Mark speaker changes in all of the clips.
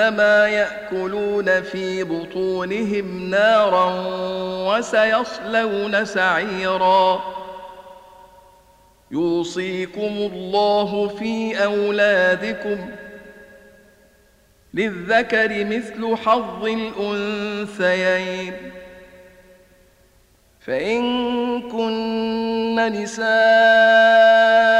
Speaker 1: إنما يأكلون في بطونهم نارا وسيصلون سعيرا. يوصيكم الله في أولادكم. للذكر مثل حظ الأنثيين. فإن كن نساء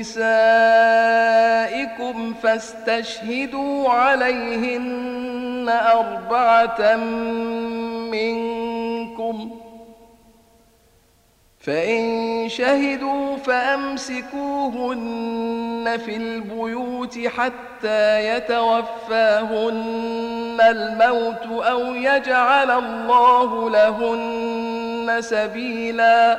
Speaker 1: نسائكم فاستشهدوا عليهن أربعة منكم. فإن شهدوا فأمسكوهن في البيوت حتى يتوفاهن الموت أو يجعل الله لهن سبيلا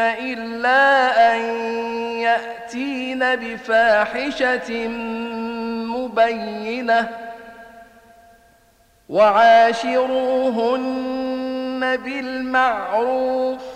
Speaker 1: إلا أن يأتين بفاحشة مبينة وعاشروهن بالمعروف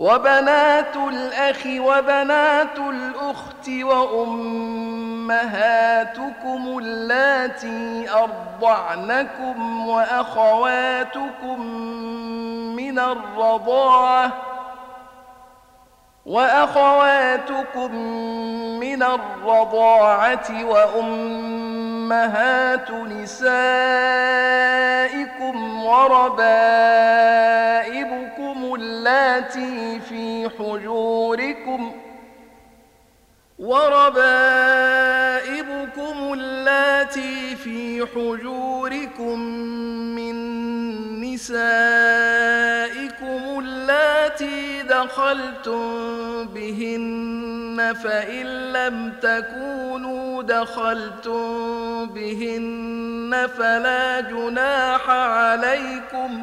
Speaker 1: وبنات الأخ وبنات الأخت وأمهاتكم اللاتي أرضعنكم وأخواتكم من الرضاعة وأخواتكم من الرضاعة وأمهات نسائكم وربائبكم اللاتي في حجوركم وربائبكم اللاتي في حجوركم من نسائكم اللاتي دخلتم بهن فإن لم تكونوا دخلتم بهن فلا جناح عليكم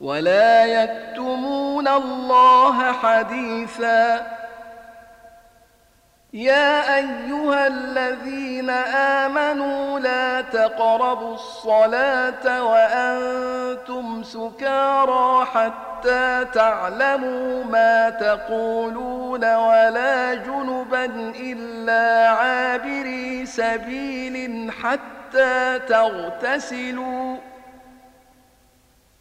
Speaker 1: ولا يكتمون الله حديثا. يا أيها الذين آمنوا لا تقربوا الصلاة وأنتم سكارى حتى تعلموا ما تقولون ولا جنبا إلا عابري سبيل حتى تغتسلوا.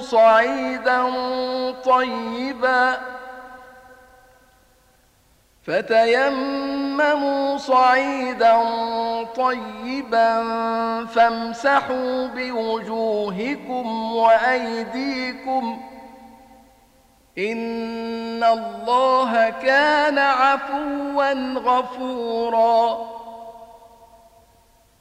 Speaker 1: صعيدا طيبا فتيمموا صعيدا طيبا فامسحوا بوجوهكم وأيديكم إن الله كان عفوا غفورا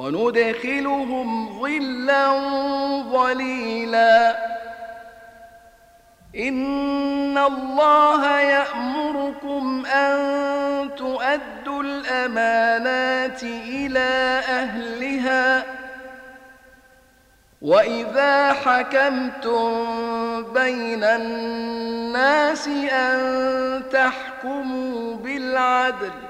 Speaker 1: وندخلهم ظلا ظليلا. إن الله يأمركم أن تؤدوا الأمانات إلى أهلها. وإذا حكمتم بين الناس أن تحكموا بالعدل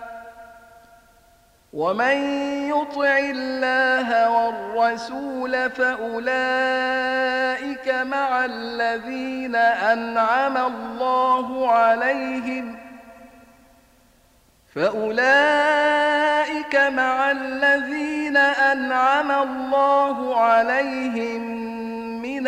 Speaker 1: ومن يطع الله والرسول فأولئك مع الذين أنعم الله عليهم فأولئك مع الذين أنعم الله عليهم من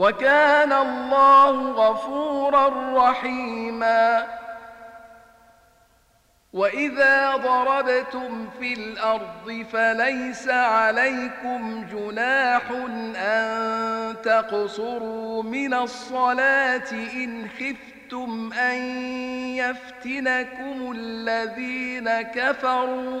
Speaker 1: وكان الله غفورا رحيما. وإذا ضربتم في الأرض فليس عليكم جناح أن تقصروا من الصلاة إن خفتم أن يفتنكم الذين كفروا.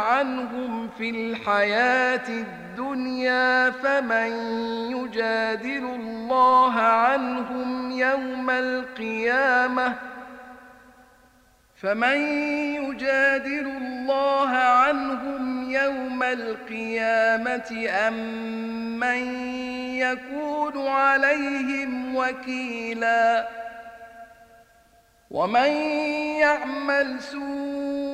Speaker 1: عنهم في الحياة الدنيا فمن يجادل الله عنهم يوم القيامة فمن يجادل الله عنهم يوم القيامة أم من يكون عليهم وكيلاً ومن يعمل سوءا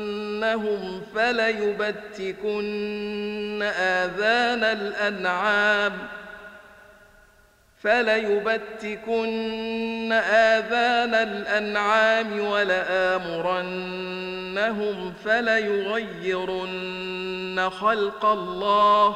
Speaker 1: فليبتكن آذان الأنعام فليبتكن آذان الأنعام ولآمرنهم فليغيرن خلق الله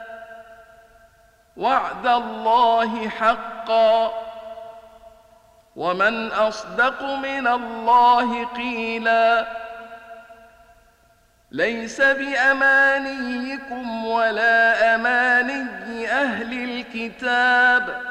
Speaker 1: وعد الله حقا. ومن أصدق من الله قيلا. ليس بأمانيكم ولا أماني أهل الكتاب.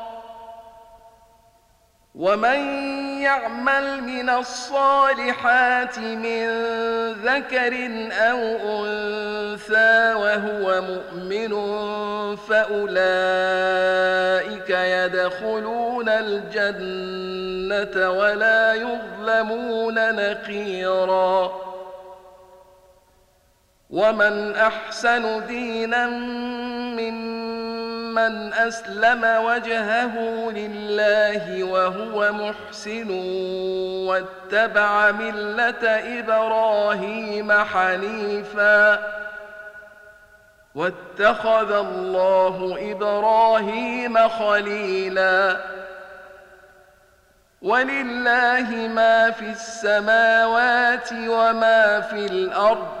Speaker 1: ومن يعمل من الصالحات من ذكر أو انثى وهو مؤمن فاولئك يدخلون الجنه ولا يظلمون نقيرا ومن احسن دينا ممن من أسلم وجهه لله وهو محسن واتبع ملة إبراهيم حنيفا واتخذ الله إبراهيم خليلا ولله ما في السماوات وما في الأرض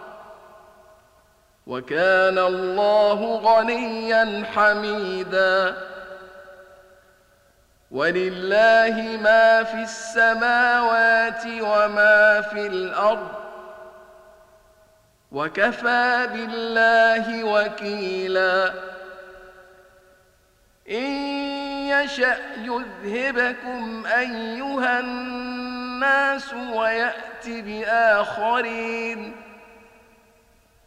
Speaker 1: وكان الله غنيا حميدا. ولله ما في السماوات وما في الأرض. وكفى بالله وكيلا. إن يشأ يذهبكم أيها الناس ويات بآخرين.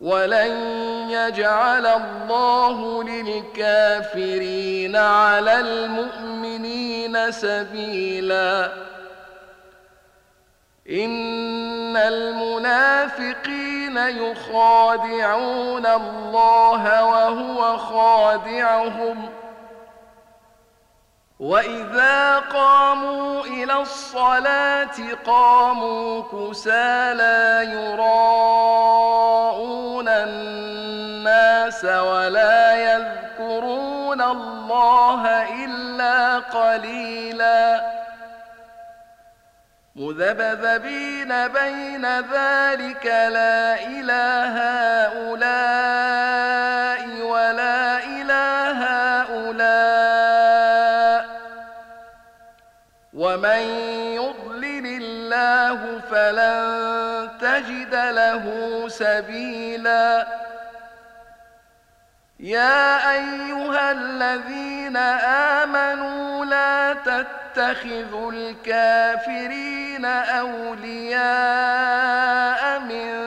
Speaker 1: ولن يجعل الله للكافرين على المؤمنين سبيلا ان المنافقين يخادعون الله وهو خادعهم واذا قاموا إلى الصلاه قاموا كسالى يراءون الناس ولا يذكرون الله الا قليلا مذبذبين بين ذلك لا اله هؤلاء ومن يضلل الله فلن تجد له سبيلا يا ايها الذين امنوا لا تتخذوا الكافرين اولياء من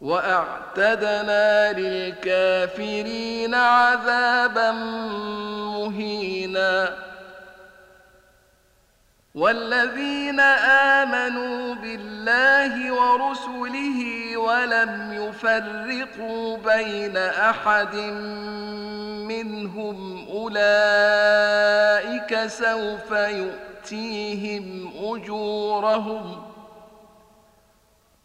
Speaker 1: واعتدنا للكافرين عذابا مهينا والذين امنوا بالله ورسله ولم يفرقوا بين احد منهم اولئك سوف يؤتيهم اجورهم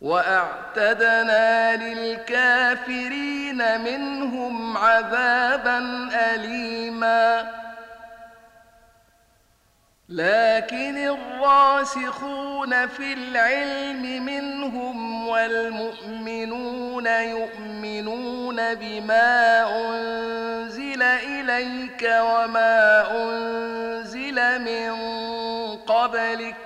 Speaker 1: وأعتدنا للكافرين منهم عذابا اليما. لكن الراسخون في العلم منهم والمؤمنون يؤمنون بما أنزل إليك وما أنزل من قبلك.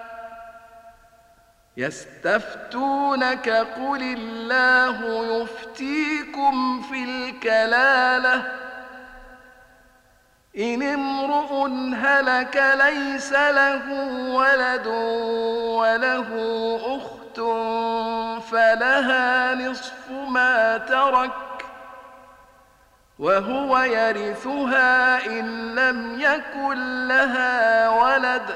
Speaker 1: يستفتونك قل الله يفتيكم في الكلالة. إن امرؤ هلك ليس له ولد وله أخت فلها نصف ما ترك وهو يرثها إن لم يكن لها ولد.